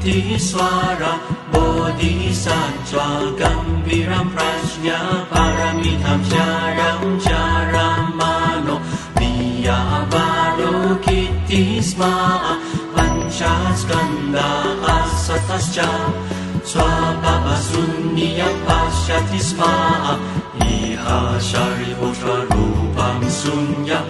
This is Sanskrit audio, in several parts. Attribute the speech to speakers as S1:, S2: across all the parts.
S1: Bodhiswara Bodhisattva Gambiram Prajna Paramitam Charam Charamano Viyavaro Sma Panchaskanda Asatascha Swabhavasunyam Pashyati Sma Iha Shariputra Rupam Sunya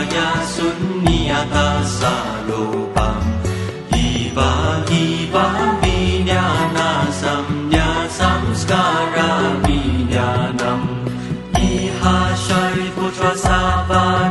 S1: Ya Sunyata Sarubam Iva Iva Vinyana Samnya Samskara Vinyanam Iha Shariputra Savadama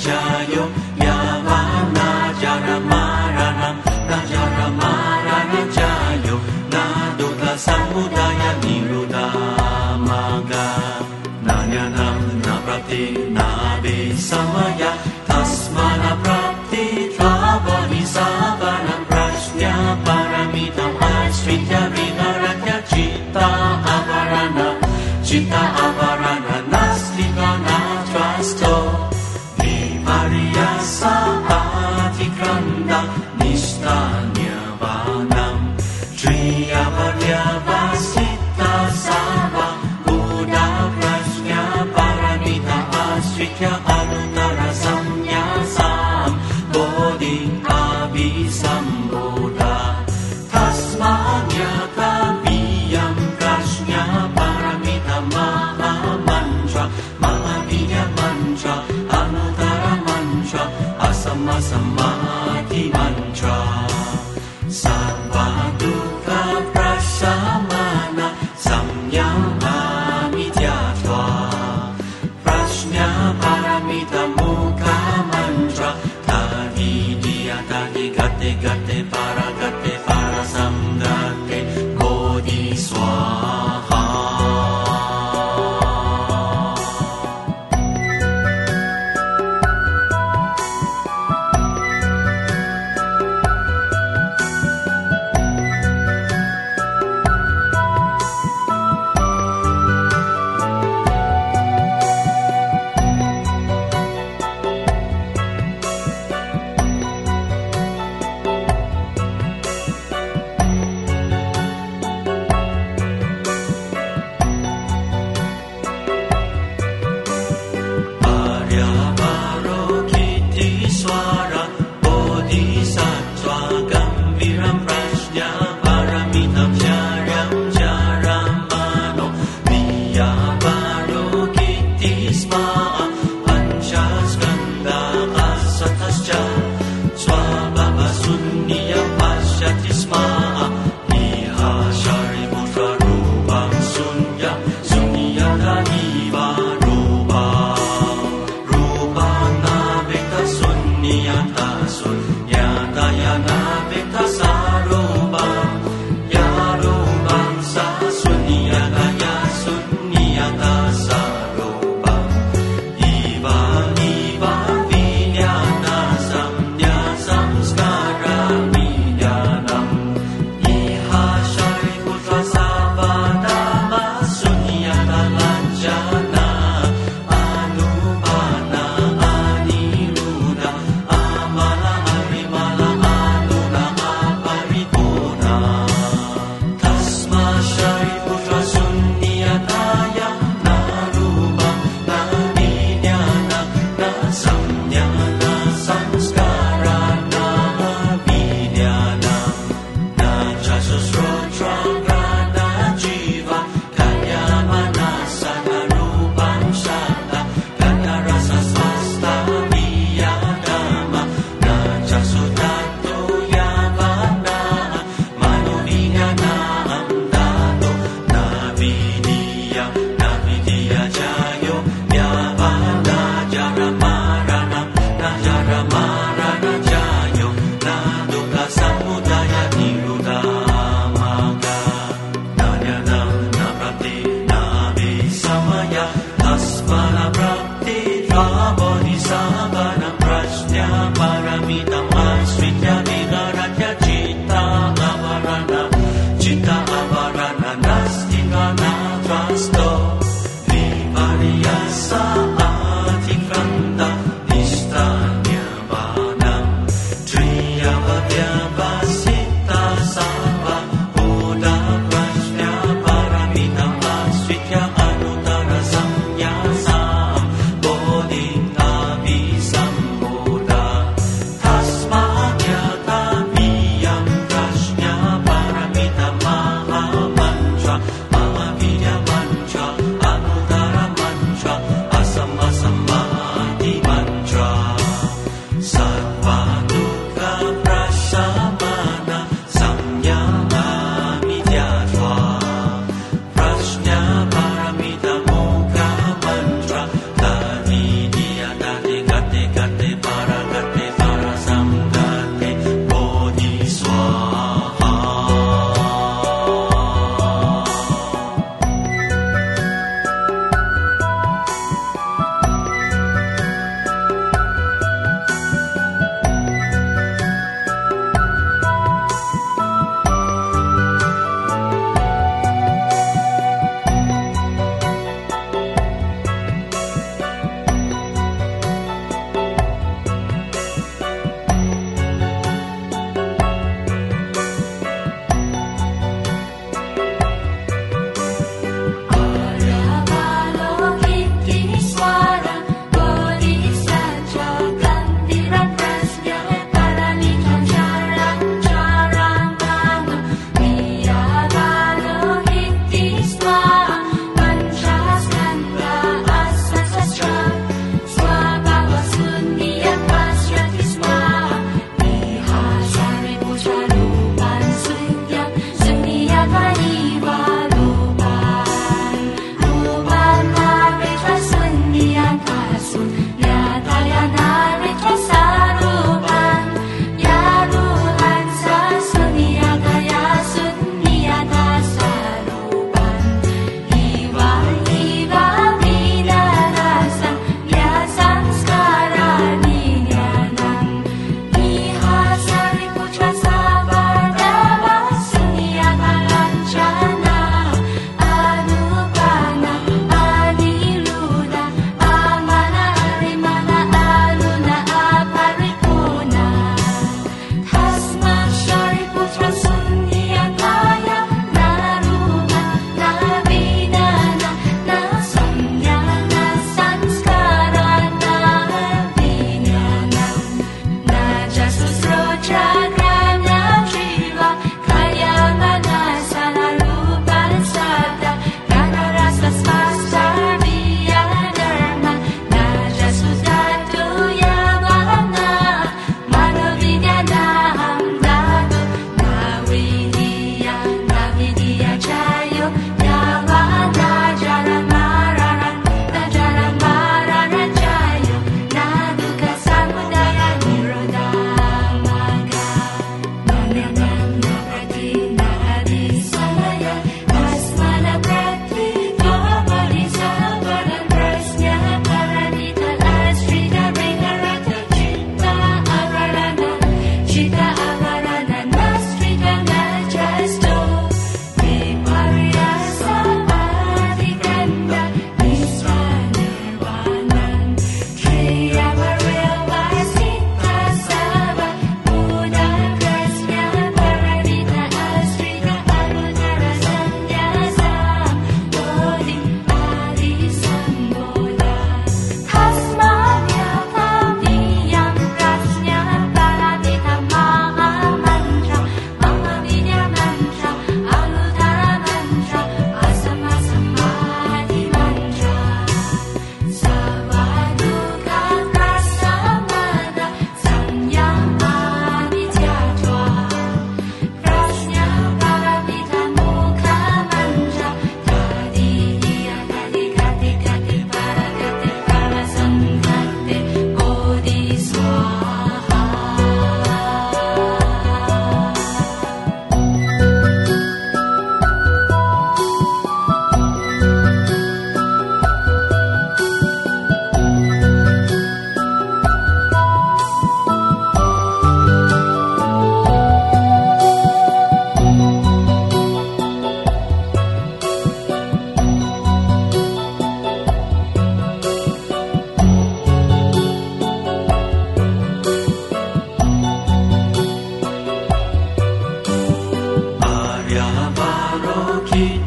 S1: sunshine. đi a bi sambo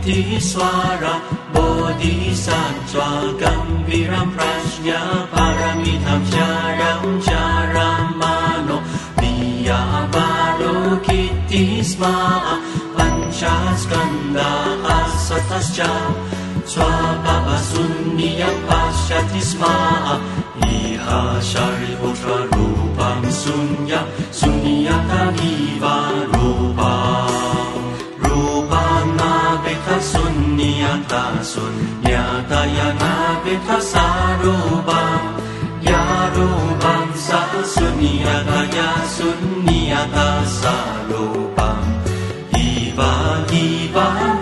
S1: स्वार बोधि स स्वागम्भीरप्रज्ञा परमित चारं चारं मानो दीया पाणो कीर्ति स्मास्कङ्गा असतश्च स्वाप शून्य पश्यति स्म ये हृहरूपं शून्य सुनीयतीवा रूपा ทสุนนิยตาสุนยาตายานาเปทสารูปังยารูปังสัสุนยาตายาสุนนิยตาสารูปังอีบาอีบา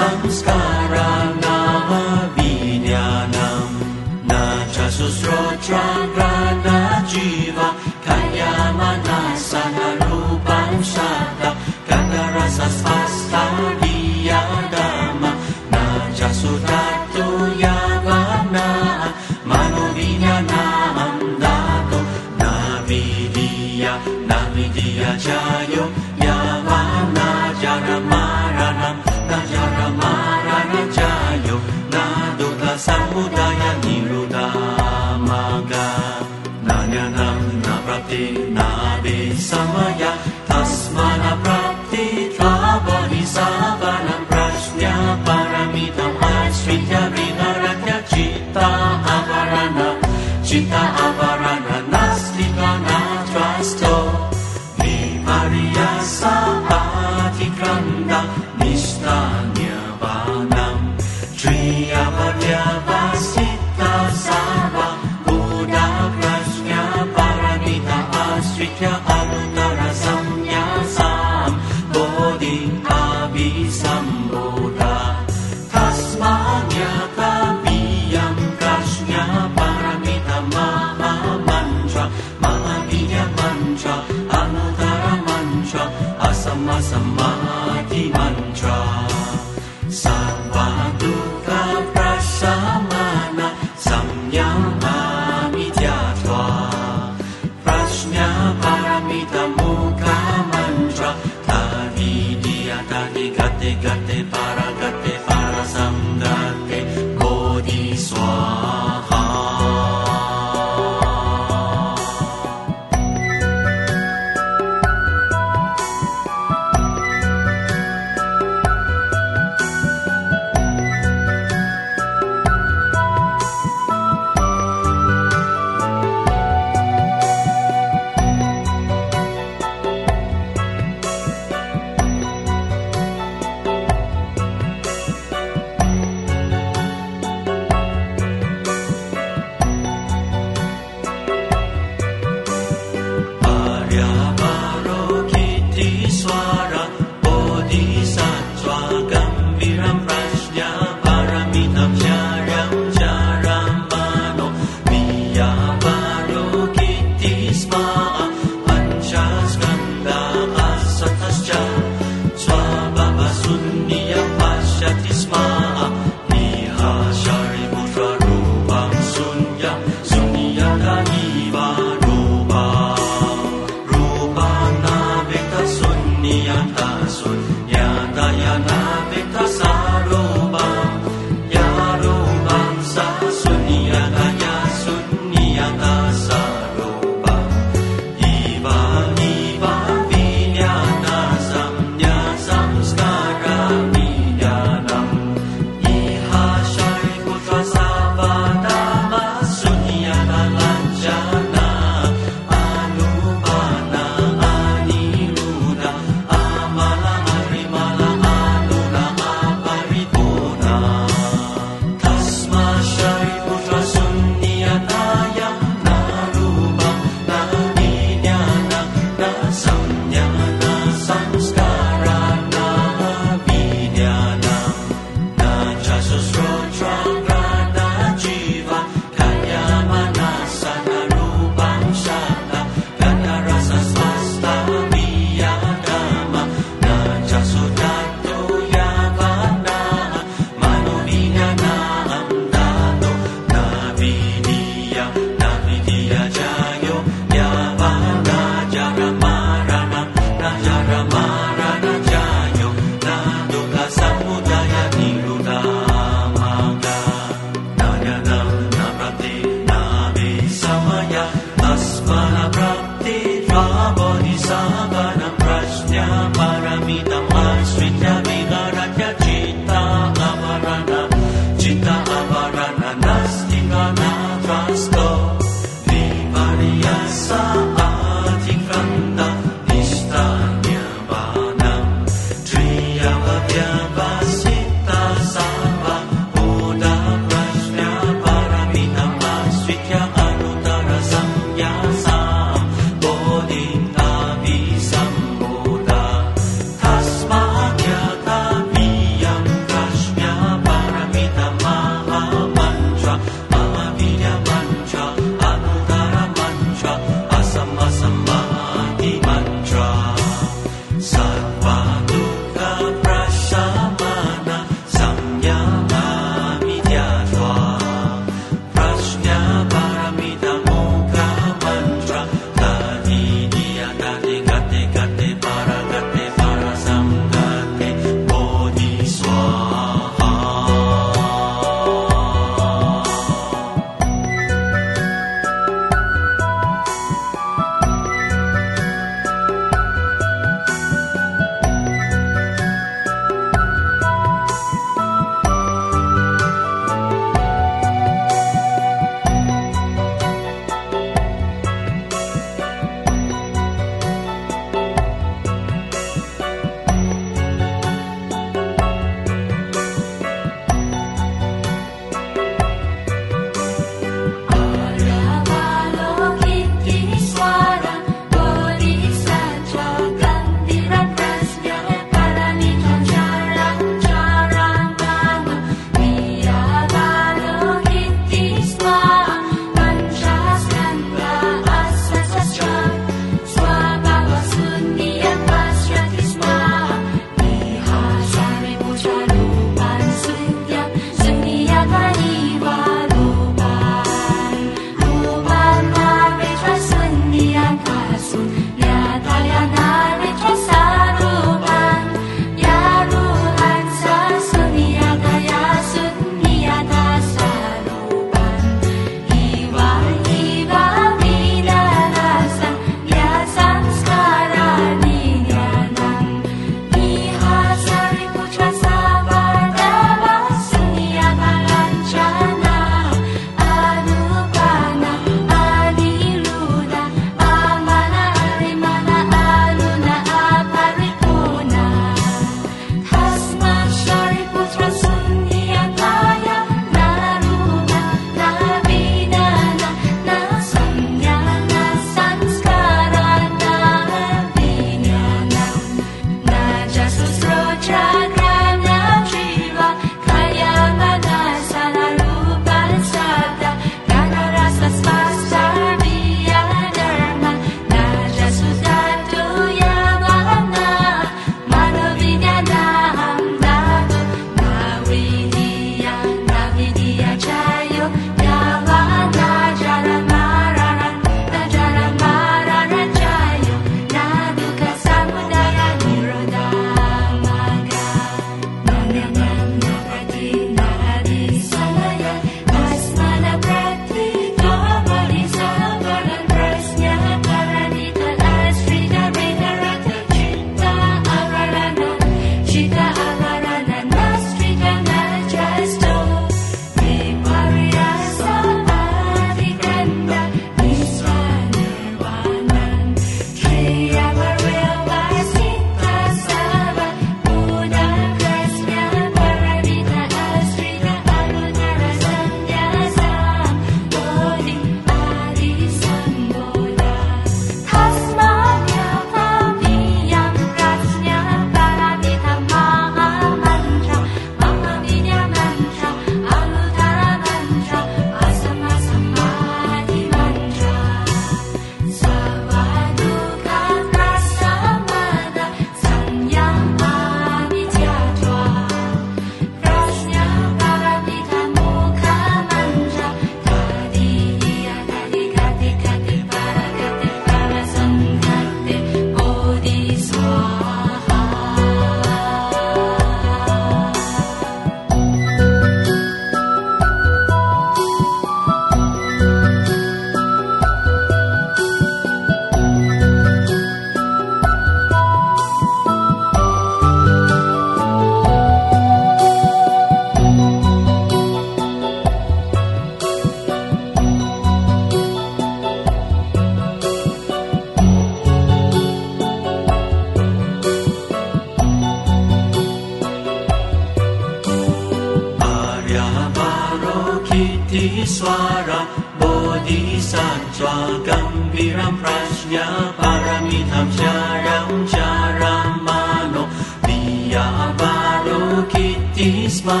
S1: Avalokitesvara Bodhisattva Gambiram Prajna Paramitham Charam Charamano Diya Avalokitesva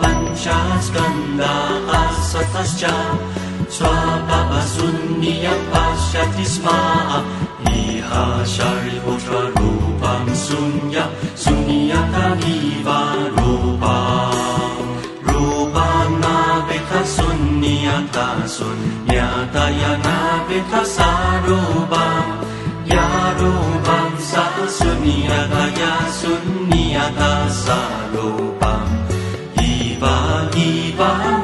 S1: Panchaskanda Asatascha Swabhava Sunyam Pashatisma Iha Shariputra Rupam Sunya Sunyata Niva ta tasun ya na bê ta sa ro sarubam ya rubam sasun ya kaya sun ya ta sa ro sarubam iba iba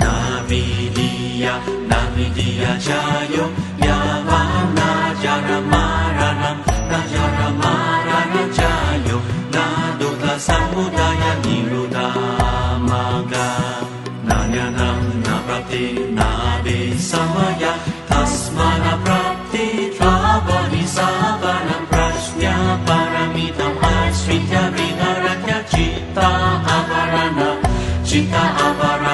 S1: Navidiya Navidiya Jayo Yavana Jaramaranam Najaramaranam Jayo Naduta Samudaya Nirudamaga Nanyanam Naprapti Nabi Samaya Tasmana Prapti Trabodi Savanam cinta abara